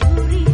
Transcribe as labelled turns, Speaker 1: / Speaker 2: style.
Speaker 1: curi